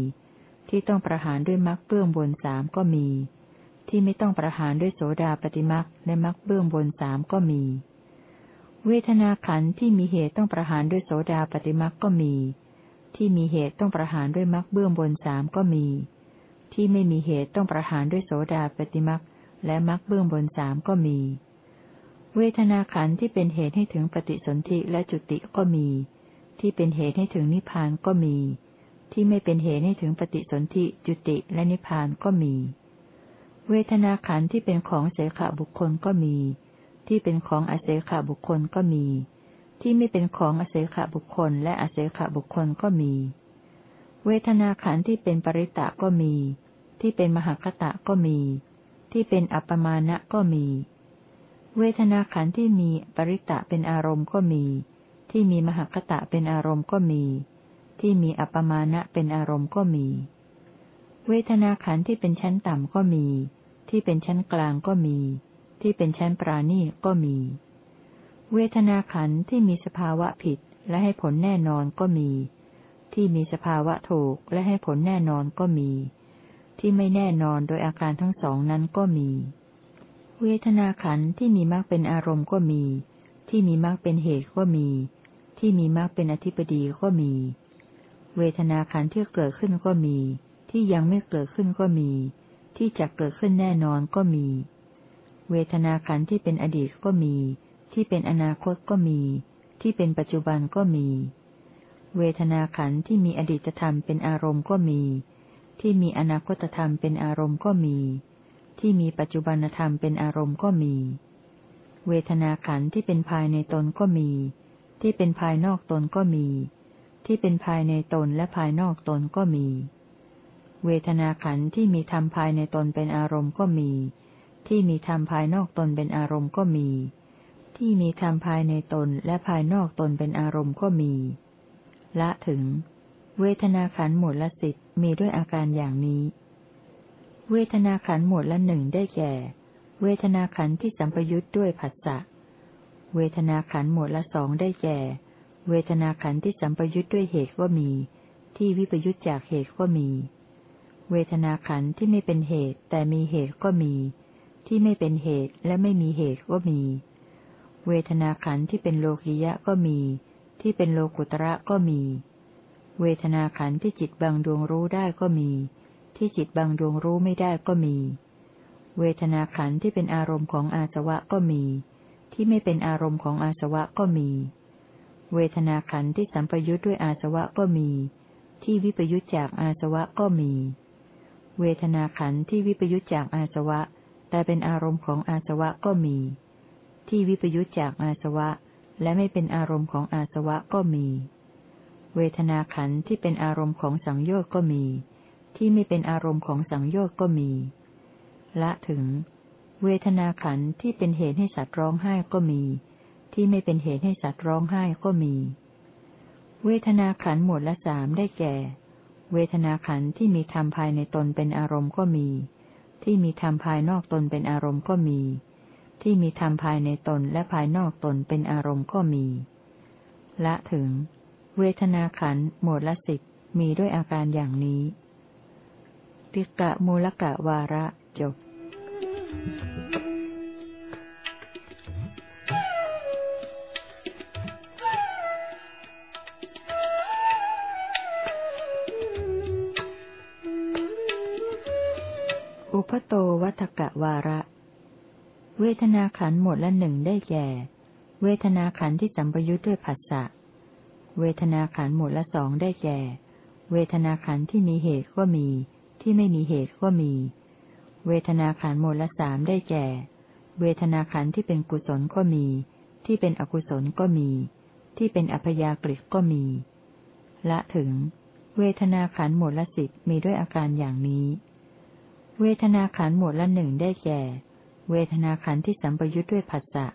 ที่ต้องประหารด้วยมักเบื้องบนสามก็มี ที่ไม่ต้องประหารด้วยโสดาปฏิมักและมักเบื้องบนสามก็มี เวทนาขันธ์ที่มีเหตุต้องประหารด้วยโสดาปฏิมักก็มี ที่มีเหตุต้องประหารด้วยมักเบื้องบนสามก็มี ที่ไม่มีเหตุต้องประหารด้วยโสดาปฏิมักและมักเบื้องบนสามก็มี เวทนาขันธ์ที่เป็นเหตุให้ถึงปฏิสนธิและจุติก็มี ที่เป็นเหตุให้ถึงนิพพานก็มี ที่ไม่เป็นเหตุให้ถึงปฏิสนธิจุติและนิพพานก็มี เวทนาขันธ์ที่เป็นของเสขบุคคลก็มี ที่เป็นของอเสขบุคคลก็มี ที่ไม่เป็นของอเสขบุคคล และอเสขบุคคลก็มี เวทนาขันธ์ที่เป็นปริตะก็มี ที่เป็นมหคตะก็มี ที่เป็นอัปมาณะก็มี เวทนาขันธ์ที่มีปริตะเป็นอารมณ์ก็มี ที่มีมหคตะเป็นอารมณ์ก็มี ที่มีอัปมาณะเป็นอารมณ์ก็มี เวทนาขันธ์ที่เป็นชั้นต่ำก็มี ที่เป็นชั้นกลางก็มี ที่เป็นชั้นปราณีก็มี เวทนาขันธ์ที่มีสภาวะผิดและให้ผลแน่นอนก็มี ที่มีสภาวะถูกและให้ผลแน่นอนก็มี ที่ไม่แน่นอนโดยอาการทั้งสองนั้นก็มี เวทนาขันธ์ที่มีมรรคเป็นอารมณ์ก็มี ที่มีมรรคเป็นเหตุก็มี ที่มีมรรคเป็นอธิปดีก็มี เวทนาขันธ์ที่เกิดขึ้นก็มี ที่ยังไม่เกิดขึ้นก็มี ที่จะเกิดขึ้นแน่นอนก็มี เวทนาขันธ์ที่เป็นอดีตก็มี ที่เป็นอนาคตก็มี ที่เป็นปัจจุบันก็มี เวทนาขันธ์ที่มีอดีตธรรมเป็นอารมณ์ก็มี ที่มีอนาคตธรรมเป็นอารมณ์ก็มี ที่มีปัจจุบันธรรมเป็นอารมณ์ก็มี เวทนาขันธ์ที่เป็นภายในตนก็มี ที่เป็นภายนอกตนก็มี ที่เป็นภายในตนและภายนอกตนก็มี เวทนาขันธ์ที่มีธรรมภายในตนเป็นอารมณ์ก็มี ที่มีธรรมภายนอกตนเป็นอารมณ์ก็มี ที่มีธรรมภายในตนและภายนอกตนเป็นอารมณ์ก็มี ละถึง เวทนาขันธ์หมวดละสิบมีด้วยอาการอย่างนี้ เวทนาขันธ์หมวดละหนึ่งได้แก่ เวทนาขันธ์ที่สัมปยุทธ์ด้วยผัสสะ เวทนาขันธ์หมวดละสองได้แก่ เวทนาขันธ์ที่สัมปยุทธ์ด้วยเหตุก็มี ที่วิปยุทธจากเหตุก็มี เวทนาขันที่ไม่เป็นเหตุแต่มีเหตุก็มี ที่ไม่เป็นเหตุและไม่มีเหตุก็มี เวทนาขันที่เป็นโลกิยะก็มี ที่เป็นโลกุตระก็มี เวทนาขันธ์ที่จิตบางดวงรู้ได้ก็มี ที่จิตบางดวงรู้ไม่ได้ก็มี เวทนาขันธ์ที่เป็นอารมณ์ของอาสวะก็มี ที่ไม่เป็นอารมณ์ของอาสวะก็มี เวทนาขันธ์ที่สัมปยุทธ์ด้วยอาสวะก็มี ที่วิปยุทธ์จากอาสวะก็มี เวทนาขันธ์ที่วิปยุทธจากอาสวะ แต่เป็นอารมณ์ของอาสวะก็มี ที่วิปยุทธจากอาสวะ และไม่เป็นอารมณ์ของอาสวะก็มี เวทนาขันธ์ที่เป็นอารมณ์ของสังโยชน์ก็มี ที่ไม่เป็นอารมณ์ของสังโยชน์ก็มี ละถึง เวทนาขันธ์ที่เป็นเหตุให้สัตว์ร้องไห้ก็มี ที่ไม่เป็นเหตุให้สัตว์ร้องไห้ก็มี เวทนาขันธ์หมวดละสามได้แก่ เวทนาขันธ์ที่มีธรรมภายในตนเป็นอารมณ์ก็มี ที่มีธรรมภายนอกตนเป็นอารมณ์ก็มี ที่มีธรรมภายในตนและภายนอกตนเป็นอารมณ์ก็มี ละถึง เวทนาขันธ์หมวดละสิบมีด้วยอาการอย่างนี้ติกะมูลกะวาระจบอุ พโตวัฏกะวาระ เวทนาขันหมดละหนึ่งได้แก่ เวทนาขันที่สัมปยุทธ์ด้วยผัสสะ เวทนาขันหมดละสองได้แก่ เวทนาขันที่มีเหตุก็มี ที่ไม่มีเหตุก็มี เวทนาขันโมดละสามได้แก่ เวทนาขันที่เป็นกุศลก็มี ที่เป็นอกุศลก็มี ที่เป็นอัพยากฤิก็มี ละถึง เวทนาขันหมดละสิบมีด้วยอาการอย่างนี้ เวทนาขันหมดละหนึ่งได้แก่ เวทนาขันที่สัมปยุทธ์ด้วยผัสสะ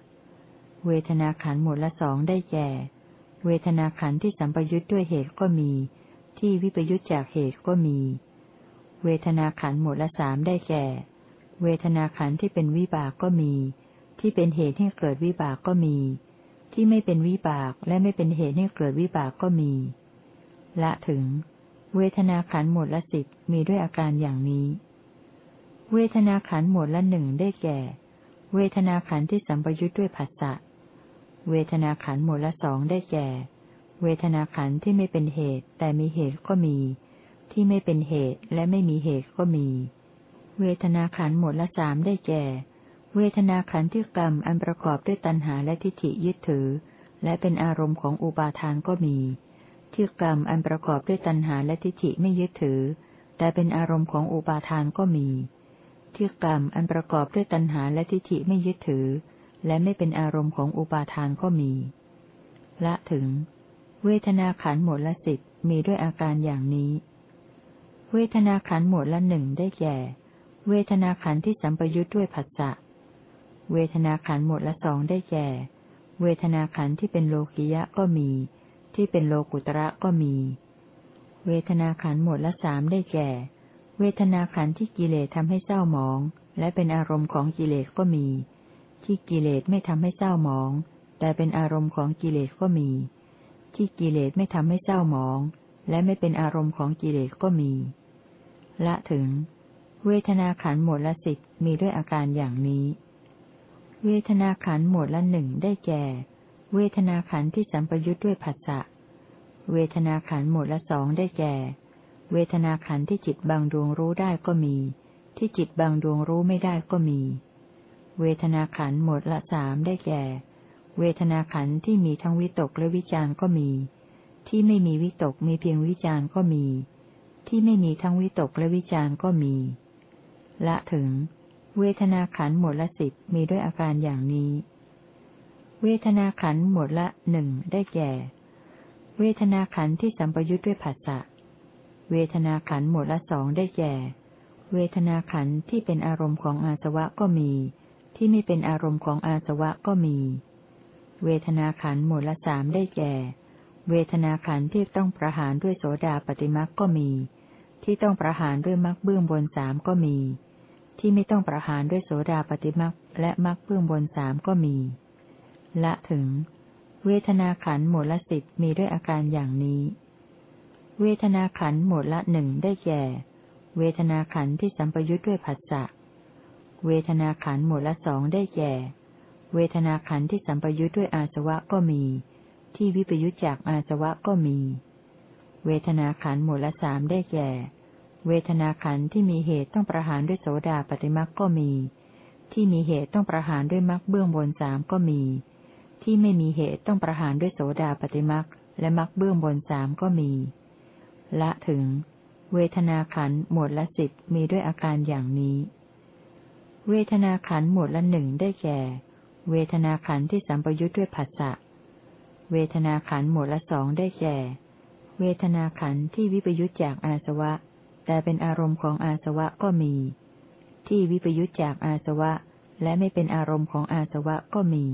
เวทนาขันหมดละสองได้แก่ เวทนาขันที่สัมปยุทธ์ด้วยเหตุก็มี ที่วิปยุทธจากเหตุก็มี เวทนาขันหมดละสามได้แก่ เวทนาขันที่เป็นวิบากก็มี ที่เป็นเหตุให้เกิดวิบากก็มี ที่ไม่เป็นวิบากและไม่เป็นเหตุให้เกิดวิบากก็มี ละถึง เวทนาขันหมดละสิบมีด้วยอาการอย่างนี้ เวทนาขันหมดละหนึ่งได้แก่ เวทนาขันที่สัมปยุทธ์ด้วยผัสสะ เวทนาขันหมดละสองได้แก่ เวทนาขันที่ไม่เป็นเหตุ แต่มีเหตุก็มี ที่ไม่เป็นเหตุและไม่มีเหตุก็มี เวทนาขันหมดละสามได้แก่ เวทนาขันที่กรรมอันประกอบด้วยตัณหาและทิฏฐิยึดถือ และเป็นอารมณ์ของอุปาทานก็มี ที่กรรมอันประกอบด้วยตัณหาและทิฏฐิไม่ยึดถือ แต่เป็นอารมณ์ของอุปาทานก็มี ที่กรรมอันประกอบด้วยตัณหาและทิฏฐิไม่ยึดถือ และไม่เป็นอารมณ์ของอุปาทานก็มี ละถึง เวทนาขันหมดละสิบมีด้วยอาการอย่างนี้ เวทนาขันหมดละหนึ่งได้แก่ เวทนาขันที่สัมปยุทธ์ด้วยผัสสะเวทนาขันหมดละสองได้แก่ เวทนาขันที่เป็นโลกิยะก็มี ที่เป็นโลกุตระก็มี เวทนาขันหมดละสามได้แก่ เวทนาขันธ์ที่กิเลสทำให้เศร้าหมอง และเป็นอารมณ์ของกิเลสก็มี ที่กิเลสไม่ทำให้เศร้าหมอง แต่เป็นอารมณ์ของกิเลสก็มี ที่กิเลสไม่ทำให้เศร้าหมอง และไม่เป็นอารมณ์ของกิเลสก็มี ละถึง เวทนาขันธ์หมวดละสิบมีด้วยอาการอย่างนี้ เวทนาขันธ์หมวดละหนึ่งได้แก่ เวทนาขันธ์ที่สัมปยุทธ์ด้วยผัสสะเวทนาขันธ์หมวดละสองได้แก่ เวทนาขันที่จิตบางดวงรู้ได้ก็มี ที่จิตบางดวงรู้ไม่ได้ก็มี เวทนาขันหมวดละสามได้แก่ เวทนาขันที่มีทั้งวิตกและวิจารก็มี ที่ไม่มีวิตกมีเพียงวิจารก็มี ที่ไม่มีทั้งวิตกและวิจารก็มี ละถึง เวทนาขันหมวดละสิบมีด้วยอาการอย่างนี้ เวทนาขันหมวดละหนึ่งได้แก่ เวทนาขันที่สัมปยุทธ์ด้วยผัสสะ เวทนาขันหมวดละสองได้แก่ เวทนาขันที่เป็นอารมณ์ของอาสวะก็มี ที่ไม่เป็นอารมณ์ของอาสวะก็มี เวทนาขันหมวดละสามได้แก่ เวทนาขันที่ต้องประหารด้วยโสดาปฏิมักก็มี ที่ต้องประหารด้วยมรรคเบื้องบนสามก็มี ที่ไม่ต้องประหารด้วยโสดาปฏิมรรคและมรรคเบื้องบนสามก็มี ละถึง เวทนาขันหมวดละสิบมีด้วยอาการอย่างนี้ เวทนาขันหมวดละหนึ่งได้แก่ เวทนาขันที่สัมปยุทธ์ด้วยผัสสะ เวทนาขันหมวดละสองได้แก่ เวทนาขันที่สัมปยุทธ์ด้วยอาสวะก็มี ที่วิปยุทธจากอาสวะก็มี เวทนาขันหมวดละสามได้แก่ เวทนาขันที่มีเหตุต้องประหารด้วยโสดาปฏิมักก็มี ที่มีเหตุต้องประหารด้วยมักเบื้องบนสามก็มี ที่ไม่มีเหตุต้องประหารด้วยโสดาปฏิมักและมักเบื้องบนสามก็มี ละถึง เวทนาขันธ์หมวดละสิบมีด้วยอาการอย่างนี้ เวทนาขันธ์หมวดละหนึ่งได้แก่ เวทนาขันธ์ที่สัมปยุทธ์ด้วยผัสสะเวทนาขันธ์หมวดละสองได้แก่ เวทนาขันธ์ที่วิปยุทธจากอาสวะ แต่เป็นอารมณ์ของอาสวะก็มี ที่วิปยุทธจากอาสวะ และไม่เป็นอารมณ์ของอาสวะก็มี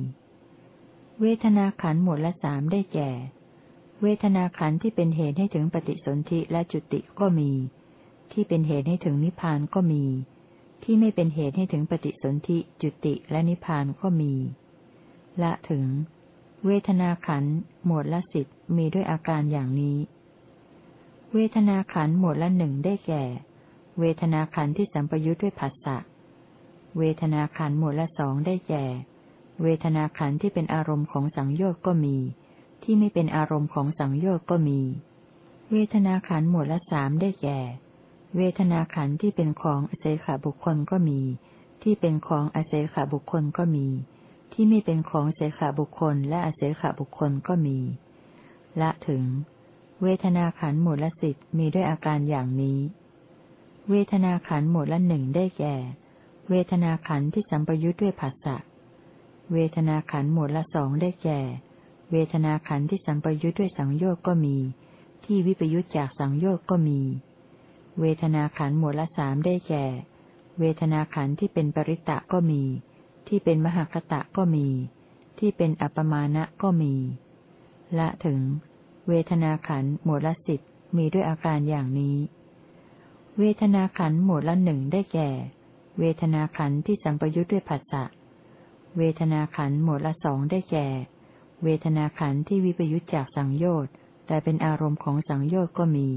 เวทนาขันธ์หมวดละสามได้แก่ เวทนาขันธ์ที่เป็นเหตุให้ถึงปฏิสนธิและจุติก็มี ที่เป็นเหตุให้ถึงนิพพานก็มี ที่ไม่เป็นเหตุให้ถึงปฏิสนธิจุติและนิพพานก็มี ละถึง เวทนาขันธ์หมวดละสิบมีด้วยอาการอย่างนี้ เวทนาขันธ์หมวดละหนึ่งได้แก่ เวทนาขันธ์ที่สัมปยุทธ์ด้วยผัสสะเวทนาขันธ์หมวดละสองได้แก่ เวทนาขันธ์ที่เป็นอารมณ์ของสังโยชน์ก็มี ที่ไม่เป็นอารมณ์ของสังโยชน์ก็มี เวทนาขันหมวดละสามได้แก่ เวทนาขันที่เป็นของอเสขบุคคลก็มี ที่เป็นของอเสขบุคคลก็มี ที่ไม่เป็นของเสขบุคคลและอเสขบุคคลก็มี ละถึง เวทนาขันหมวดละสิบมีด้วยอาการอย่างนี้ เวทนาขันหมวดละหนึ่งได้แก่ เวทนาขันที่สัมปยุทธ์ด้วยผัสสะเวทนาขันหมวดละสองได้แก่ เวทนาขันธ์ที่สัมปยุทธ์ด้วยสังโยชน์ก็มี ที่วิปยุทธ์จากสังโยชน์ก็มี เวทนาขันธ์หมวดละสามได้แก่ เวทนาขันธ์ที่เป็นปริตะก็มี ที่เป็นมหคตะก็มี ที่เป็นอัปมาณะก็มี ละถึง เวทนาขันธ์หมวดละสิบมีด้วยอาการอย่างนี้ เวทนาขันธ์หมวดละหนึ่งได้แก่ เวทนาขันธ์ที่สัมปยุทธ์ด้วยผัสสะเวทนาขันธ์หมวดละสองได้แก่ เวทนาขันธ์ที่วิปยุทธจากสังโยชน์แต่เป็นอารมณ์ของสังโยชน์ก็มี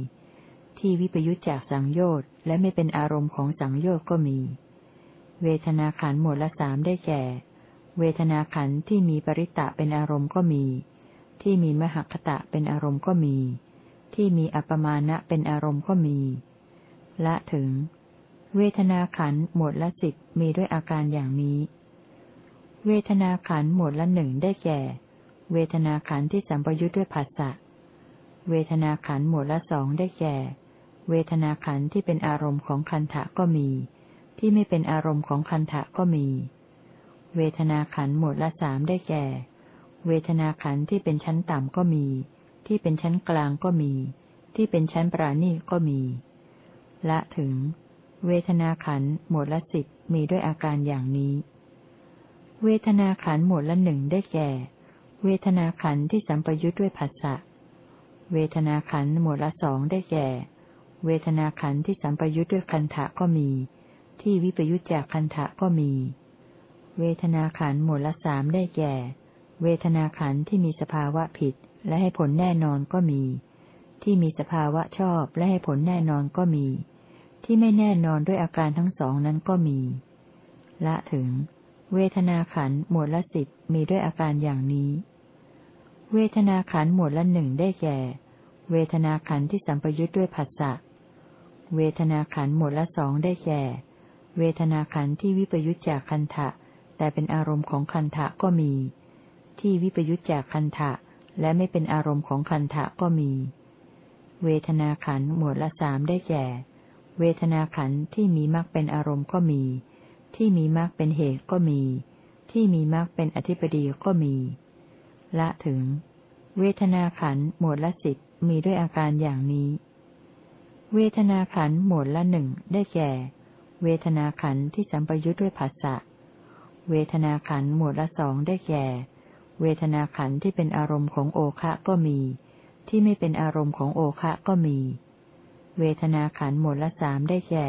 ที่วิปยุทธจากสังโยชน์และไม่เป็นอารมณ์ของสังโยชน์ก็มี เวทนาขันธ์หมวดละสามได้แก่ เวทนาขันธ์ที่มีปริตะเป็นอารมณ์ก็มี ที่มีมหคตะเป็นอารมณ์ก็มี ที่มีอัปปมาณะเป็นอารมณ์ก็มี ละถึง เวทนาขันธ์หมวดละสิบมีด้วยอาการอย่างนี้ เวทนาขันธ์หมวดละหนึ่งได้แก่ เวทนาขันธ์ที่สัมปยุทธ์ด้วยผัสสะ เวทนาขันธ์หมวดละสองได้แก่ เวทนาขันธ์ที่เป็นอารมณ์ของคันทะก็มี ที่ไม่เป็นอารมณ์ของคันทะก็มี เวทนาขันธ์หมวดละสามได้แก่ เวทนาขันธ์ที่เป็นชั้นต่ำก็มี ที่เป็นชั้นกลางก็มี ที่เป็นชั้นปราณีก็มี ละถึง เวทนาขันธ์หมวดละสิบมีด้วยอาการอย่างนี้ เวทนาขันธ์หมวดละหนึ่งได้แก่ เวทนาขันธ์ที่สัมปยุทธ์ด้วยผัสสะ เวทนาขันธ์หมวดละสองได้แก่ เวทนาขันธ์ที่สัมปยุทธ์ด้วยคันทะก็มี ที่วิปยุทธจากคันทะก็มี เวทนาขันธ์หมวดละสามได้แก่ เวทนาขันธ์ที่มีสภาวะผิดและให้ผลแน่นอนก็มี ที่มีสภาวะชอบและให้ผลแน่นอนก็มี ที่ไม่แน่นอนด้วยอาการทั้งสองนั้นก็มี ละถึง เวทนาขันธ์หมวดละสิบมีด้วยอาการอย่างนี้ เวทนาขันธ์หมวดละหนึ่งได้แก่ เวทนาขันธ์ที่สัมปยุทธ์ด้วยผัสสะ เวทนาขันธ์หมวดละสองได้แก่ เวทนาขันธ์ที่วิปยุทธจากคันทะแต่เป็นอารมณ์ของคันทะก็มี ที่วิปยุทธจากคันทะและไม่เป็นอารมณ์ของคันทะก็มี เวทนาขันธ์หมวดละสามได้แก่ เวทนาขันธ์ที่มีมรรคเป็นอารมณ์ก็มี ที่มีมรรคเป็นเหตุก็มี ที่มีมรรคเป็นอธิปดีก็มี ละถึง เวทนาขันธ์หมวดละสิบมีด้วยอาการอย่างนี้ เวทนาขันธ์หมวดละหนึ่งได้แก่ เวทนาขันธ์ที่สัมปยุทธ์ด้วยภาษะเวทนาขันธ์หมวดละสองได้แก่ เวทนาขันธ์ที่เป็นอารมณ์ของโอคะก็มี ที่ไม่เป็นอารมณ์ของโอคะก็มี เวทนาขันธ์หมวดละสามได้แก่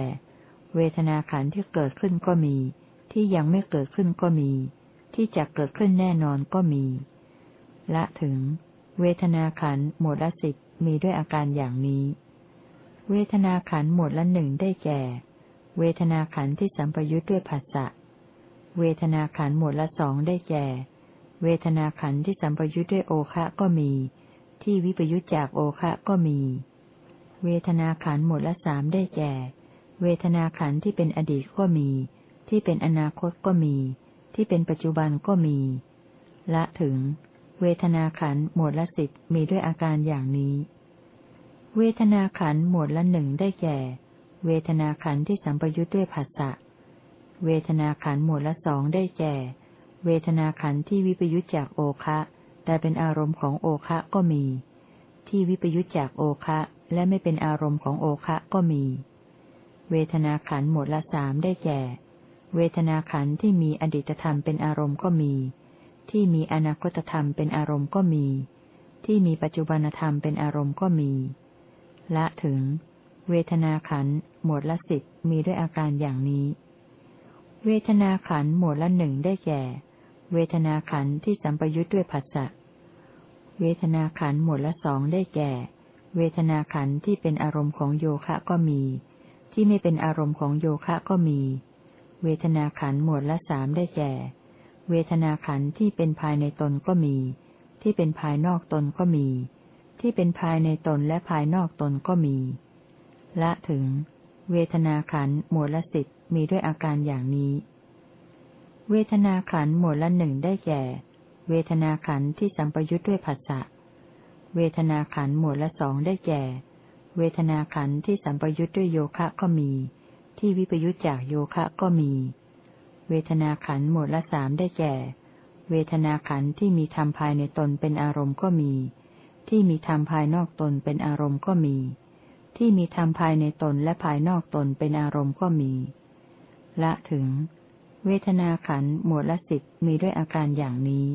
เวทนาขันธ์ที่เกิดขึ้นก็มี ที่ยังไม่เกิดขึ้นก็มี ที่จะเกิดขึ้นแน่นอนก็มี ละถึง เวทนาขันธ์หมวดละสิบมีด้วยอาการอย่างนี้ เวทนาขันธ์หมวดละหนึ่งได้แก่ เวทนาขันธ์ที่สัมปยุทธ์ด้วยผัสสะเวทนาขันธ์หมวดละสองได้แก่ เวทนาขันธ์ที่สัมปยุทธ์ด้วยโอคะก็มี ที่วิปยุทธจากโอคะก็มี เวทนาขันธ์หมวดละสามได้แก่ เวทนาขันธ์ที่เป็นอดีตก็มี ที่เป็นอนาคตก็มี ที่เป็นปัจจุบันก็มี ละถึง เวทนาขันธ์หมวดละสิบมีด้วยอาการอย่างนี้ เวทนาขันธ์หมวดละหนึ่งได้แก่ เวทนาขันธ์ที่สัมปยุทธ์ด้วยผัสสะเวทนาขันธ์หมวดละสองได้แก่ เวทนาขันธ์ที่วิปยุทธจากโอคะ แต่เป็นอารมณ์ของโอคะก็มี ที่วิปยุทธจากโอคะ และไม่เป็นอารมณ์ของโอคะก็มี เวทนาขันหมวดละสามได้แก่ เวทนาขันที่มีอดีตธรรมเป็นอารมณ์ก็มี ที่มีอนาคตธรรมเป็นอารมณ์ก็มี ที่มีปัจจุบันธรรมเป็นอารมณ์ก็มี ละถึง เวทนาขันหมวดละสิบมีด้วยอาการอย่างนี้ เวทนาขันหมวดละหนึ่งได้แก่ เวทนาขันที่สัมปยุทธ์ด้วยผัสสะเวทนาขันหมวดละสองได้แก่ เวทนาขันธ์ที่เป็นอารมณ์ของโยคะก็มี ที่ไม่เป็นอารมณ์ของโยคะก็มี เวทนาขันหมวดละสามได้แก่ เวทนาขันที่เป็นภายในตนก็มี ที่เป็นภายนอกตนก็มี ที่เป็นภายในตนและภายนอกตนก็มี ละถึง เวทนาขันหมวดละสิบมีด้วยอาการอย่างนี้ เวทนาขันหมวดละหนึ่งได้แก่ เวทนาขันที่สัมปยุทธ์ด้วยผัสสะเวทนาขันหมวดละสองได้แก่ เวทนาขันธ์ที่สัมปยุทธ์ด้วยโยคะก็มี ที่วิปยุทธจากโยคะก็มี เวทนาขันธ์หมวดละสามได้แก่ เวทนาขันธ์ที่มีธรรมภายในตนเป็นอารมณ์ก็มี ที่มีธรรมภายนอกตนเป็นอารมณ์ก็มี ที่มีธรรมภายในตนและภายนอกตนเป็นอารมณ์ก็มี ละถึง เวทนาขันธ์หมวดละสิบมีด้วยอาการอย่างนี้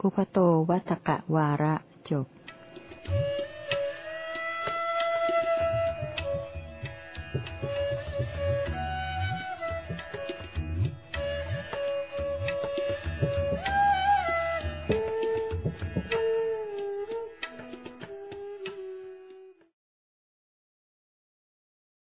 อุปโตวัตกะวาระจบ Thank you.